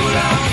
put out